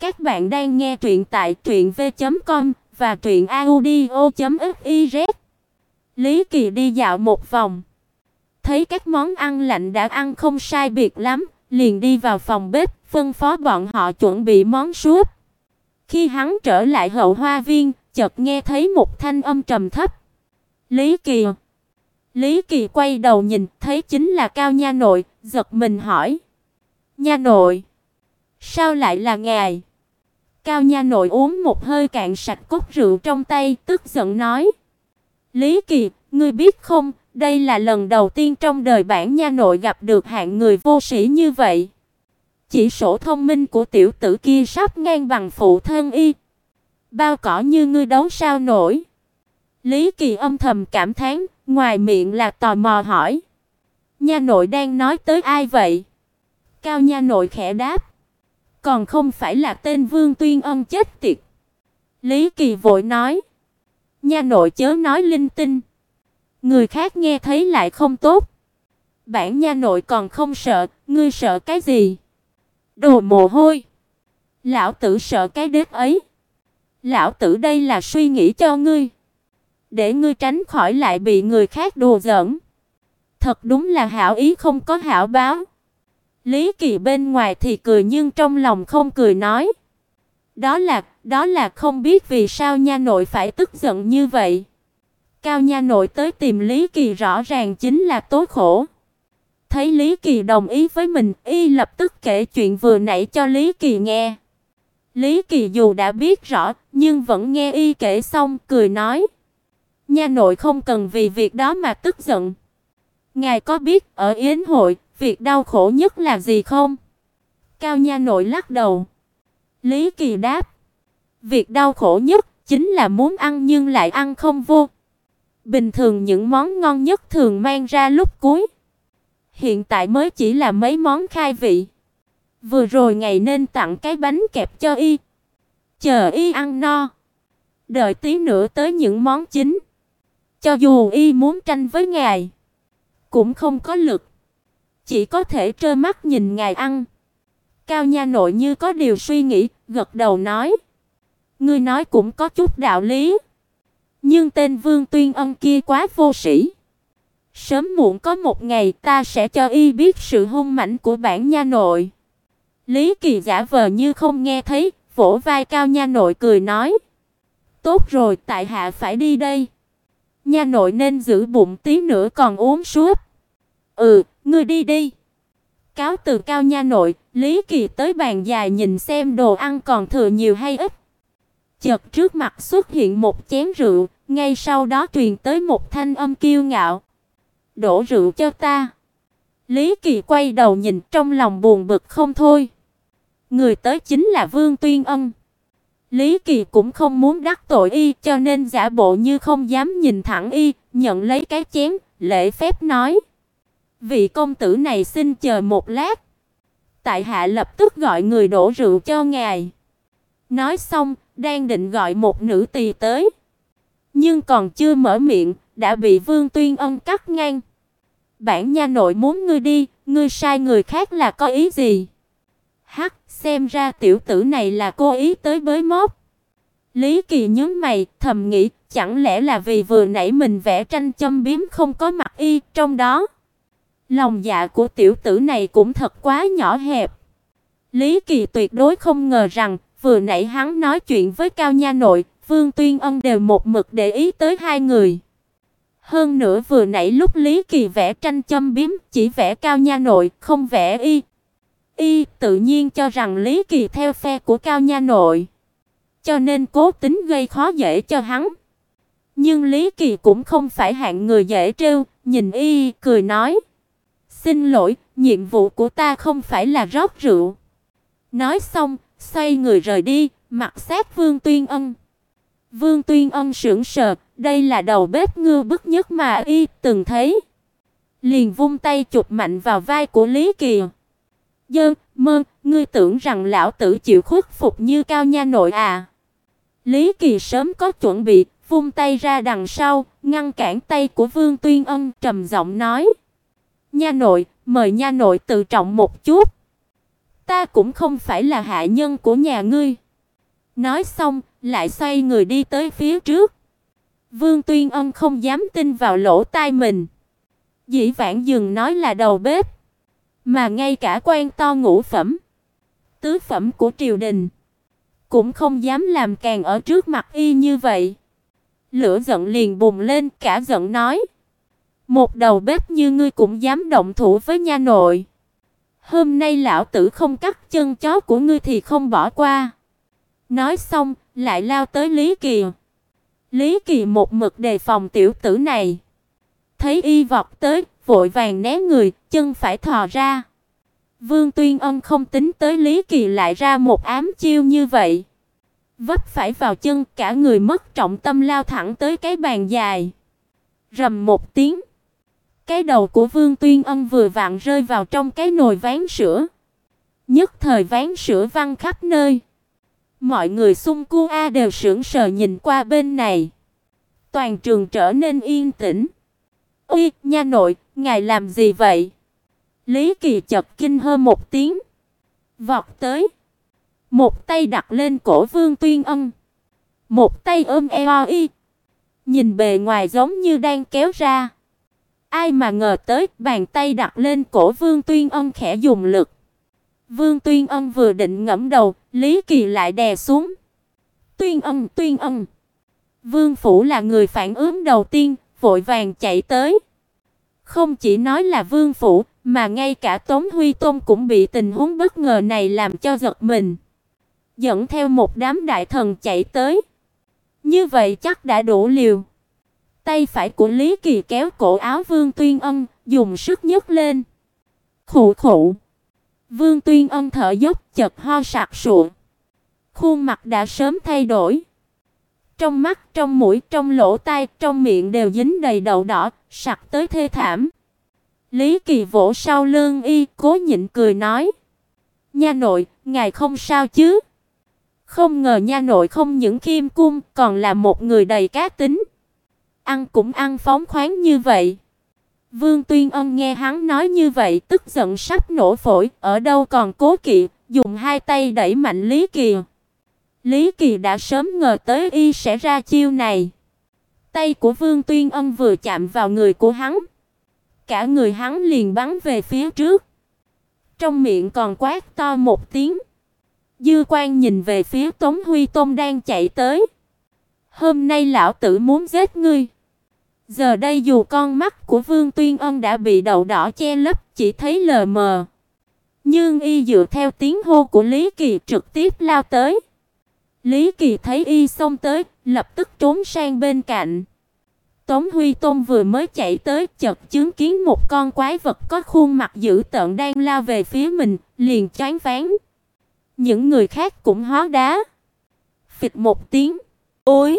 Các bạn đang nghe truyện tại truyệnv.com và truyệnaudio.fiz. Lý Kỳ đi dạo một vòng, thấy các món ăn lạnh đã ăn không sai biệt lắm, liền đi vào phòng bếp, phân phó bọn họ chuẩn bị món súp. Khi hắn trở lại hậu hoa viên, chợt nghe thấy một thanh âm trầm thấp. "Lý Kỳ." Lý Kỳ quay đầu nhìn, thấy chính là Cao nha nội, giật mình hỏi: "Nha nội, sao lại là ngài?" Cao nha nội uống một hơi cạn sạch cốc rượu trong tay, tức giận nói: "Lý Kỳ, ngươi biết không, đây là lần đầu tiên trong đời bản nha nội gặp được hạng người vô sĩ như vậy. Chỉ sổ thông minh của tiểu tử kia sắp ngang bằng phụ thân y. Bao cỏ như ngươi đấu sao nổi?" Lý Kỳ âm thầm cảm thán, ngoài miệng là tò mò hỏi: "Nha nội đang nói tới ai vậy?" Cao nha nội khẽ đáp: còn không phải là tên Vương Tuyên Ân chết tiệt. Lý Kỳ vội nói, nha nội chớ nói linh tinh. Người khác nghe thấy lại không tốt. Bản nha nội còn không sợ, ngươi sợ cái gì? Đồ mồ hôi. Lão tử sợ cái đết ấy. Lão tử đây là suy nghĩ cho ngươi, để ngươi tránh khỏi lại bị người khác đùa giỡn. Thật đúng là hảo ý không có hảo báo. Lý Kỳ bên ngoài thì cười nhưng trong lòng không cười nói. Đó là, đó là không biết vì sao nha nội phải tức giận như vậy. Cao nha nội tới tìm Lý Kỳ rõ ràng chính là tối khổ. Thấy Lý Kỳ đồng ý với mình, y lập tức kể chuyện vừa nãy cho Lý Kỳ nghe. Lý Kỳ dù đã biết rõ, nhưng vẫn nghe y kể xong, cười nói: "Nha nội không cần vì việc đó mà tức giận. Ngài có biết ở yến hội, Việc đau khổ nhất là gì không? Cao nha nội lắc đầu. Lý Kỳ đáp. Việc đau khổ nhất chính là muốn ăn nhưng lại ăn không vô. Bình thường những món ngon nhất thường mang ra lúc cuối. Hiện tại mới chỉ là mấy món khai vị. Vừa rồi ngày nên tặng cái bánh kẹp cho y. Chờ y ăn no. Đợi tí nữa tới những món chính. Cho dù y muốn tranh với ngài, cũng không có lực chỉ có thể trơ mắt nhìn ngài ăn. Cao nha nội như có điều suy nghĩ, gật đầu nói: "Ngươi nói cũng có chút đạo lý, nhưng tên Vương Tuyên Ân kia quá vô sĩ. Sớm muộn có một ngày ta sẽ cho y biết sự hung mãnh của bản nha nội." Lý Kỳ giả vờ như không nghe thấy, vỗ vai Cao nha nội cười nói: "Tốt rồi, tại hạ phải đi đây." Nha nội nên giữ bụng tí nữa còn uống suốt. "Ừ, Ngươi đi đi. Cáo từ cao nha nội, Lý Kỳ tới bàn dài nhìn xem đồ ăn còn thừa nhiều hay ít. Chợt trước mặt xuất hiện một chén rượu, ngay sau đó truyền tới một thanh âm kiêu ngạo. "Đổ rượu cho ta." Lý Kỳ quay đầu nhìn trong lòng buồn bực không thôi. Người tới chính là Vương Tuyên Ân. Lý Kỳ cũng không muốn đắc tội y, cho nên giả bộ như không dám nhìn thẳng y, nhận lấy cái chén, lễ phép nói: Vị công tử này xin chờ một lát. Tại hạ lập tức gọi người đổ rượu cho ngài. Nói xong, đang định gọi một nữ tỳ tới, nhưng còn chưa mở miệng, đã bị Vương Tuyên Ân cắt ngang. Bản nha nội muốn ngươi đi, ngươi sai người khác là có ý gì? Hắc, xem ra tiểu tử này là cố ý tới bới móc. Lý Kỳ nhướng mày, thầm nghĩ, chẳng lẽ là vì vừa nãy mình vẽ tranh châm biếm không có mặt y trong đó? Lòng dạ của tiểu tử này cũng thật quá nhỏ hẹp. Lý Kỳ tuyệt đối không ngờ rằng, vừa nãy hắn nói chuyện với Cao Nha Nội, Vương Tuyên Ân đều một mực để ý tới hai người. Hơn nữa vừa nãy lúc Lý Kỳ vẽ tranh châm biếm, chỉ vẽ Cao Nha Nội, không vẽ y. Y tự nhiên cho rằng Lý Kỳ theo phe của Cao Nha Nội, cho nên cố tính gây khó dễ cho hắn. Nhưng Lý Kỳ cũng không phải hạng người dễ trêu, nhìn y cười nói: Xin lỗi, nhiệm vụ của ta không phải là rót rượu. Nói xong, xoay người rời đi, mặt sát Vương Tuyên Ân. Vương Tuyên Ân sững sờ, đây là đầu bếp ngư bức nhất mà y từng thấy. Liền vung tay chụp mạnh vào vai của Lý Kỳ. "Dơ, mơ, ngươi tưởng rằng lão tử chịu khuất phục như cao nha nội à?" Lý Kỳ sớm có chuẩn bị, vung tay ra đằng sau, ngăn cản tay của Vương Tuyên Ân, trầm giọng nói: Nha nội, mời nha nội tự trọng một chút. Ta cũng không phải là hạ nhân của nhà ngươi. Nói xong, lại xoay người đi tới phía trước. Vương Tuyên Ân không dám tin vào lỗ tai mình. Dĩ vãng dừng nói là đầu bếp, mà ngay cả quan to ngũ phẩm, tứ phẩm của triều đình cũng không dám làm càng ở trước mặt y như vậy. Lửa giận liền bùng lên, cả giận nói: "Một đầu bếp như ngươi cũng dám động thủ với nha nội. Hôm nay lão tử không cắt chân chó của ngươi thì không bỏ qua." Nói xong, lại lao tới Lý Kỳ. Lý Kỳ một mực đề phòng tiểu tử này. Thấy y vọt tới, vội vàng né người, chân phải thò ra. Vương Tuyên Ân không tính tới Lý Kỳ lại ra một ám chiêu như vậy. Vấp phải vào chân, cả người mất trọng tâm lao thẳng tới cái bàn dài. Rầm một tiếng. Cái đầu của Vương Tuyên Ân vừa vặn rơi vào trong cái nồi ván sữa. Nhất thời ván sữa văng khắp nơi. Mọi người xung quanh a đều sững sờ nhìn qua bên này. Toàn trường trở nên yên tĩnh. "Uy, nha nội, ngài làm gì vậy?" Lý Kỳ chợt kinh hơ một tiếng, vọt tới, một tay đặt lên cổ Vương Tuyên Ân, một tay ôm eo y, nhìn bề ngoài giống như đang kéo ra. Ai mà ngờ tới, bàn tay đặt lên cổ Vương Tuyên Ân khẽ dùng lực. Vương Tuyên Ân vừa định ngẫm đầu, Lý Kỳ lại đè xuống. "Tuyên Ân, Tuyên Ân." Vương phủ là người phản ứng đầu tiên, vội vàng chạy tới. Không chỉ nói là Vương phủ, mà ngay cả Tống Huy Tôn cũng bị tình huống bất ngờ này làm cho giật mình. Dẫn theo một đám đại thần chạy tới. Như vậy chắc đã đủ liều. Tay phải của Lý Kỳ kéo cổ áo Vương Tuyên Ân, dùng sức nhấc lên. Khụ khụ. Vương Tuyên Ân thở dốc chật ho sặc sụa. Khuôn mặt đã sớm thay đổi. Trong mắt, trong mũi, trong lỗ tai, trong miệng đều dính đầy đậu đỏ, sặc tới thê thảm. Lý Kỳ vỗ sau lưng y, cố nhịn cười nói: "Nha nội, ngài không sao chứ?" Không ngờ nha nội không những khiêm cung, còn là một người đầy cá tính. Ăn cũng ăn phóng khoáng như vậy. Vương Tuyên Ân nghe hắn nói như vậy, tức giận sắp nổ phổi, ở đâu còn cố kỵ, dùng hai tay đẩy mạnh Lý Kỳ. Lý Kỳ đã sớm ngờ tới y sẽ ra chiêu này. Tay của Vương Tuyên Âm vừa chạm vào người của hắn, cả người hắn liền bắn về phía trước. Trong miệng còn quát to một tiếng. Dư Quan nhìn về phía Tống Huy Tôn đang chạy tới. Hôm nay lão tử muốn giết ngươi. Giờ đây dù con mắt của Vương Tuyên Ân đã bị đậu đỏ che lấp, chỉ thấy lờ mờ. Nhưng y dựa theo tiếng hô của Lý Kỳ trực tiếp lao tới. Lý Kỳ thấy y xông tới, lập tức trốn sang bên cạnh. Tống Huy Tôn vừa mới chạy tới, chợt chứng kiến một con quái vật có khuôn mặt dữ tợn đang lao về phía mình, liền choáng váng. Những người khác cũng hóa đá. Phịch một tiếng, ối,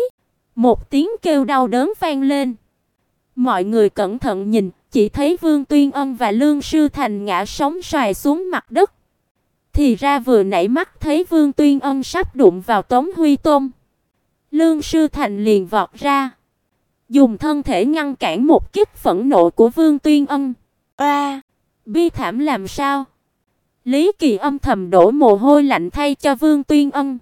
một tiếng kêu đau đớn vang lên. Mọi người cẩn thận nhìn, chỉ thấy Vương Tuyên Ân và Lương Sư Thành ngã sóng xoài xuống mặt đất. Thì ra vừa nãy mắt thấy Vương Tuyên Ân sắp đụng vào Tống Huy Tôn. Lương Sư Thành liền vọt ra, dùng thân thể ngăn cản một kích phẫn nộ của Vương Tuyên Ân. A, bi thảm làm sao? Lý Kỳ âm thầm đổ mồ hôi lạnh thay cho Vương Tuyên Ân.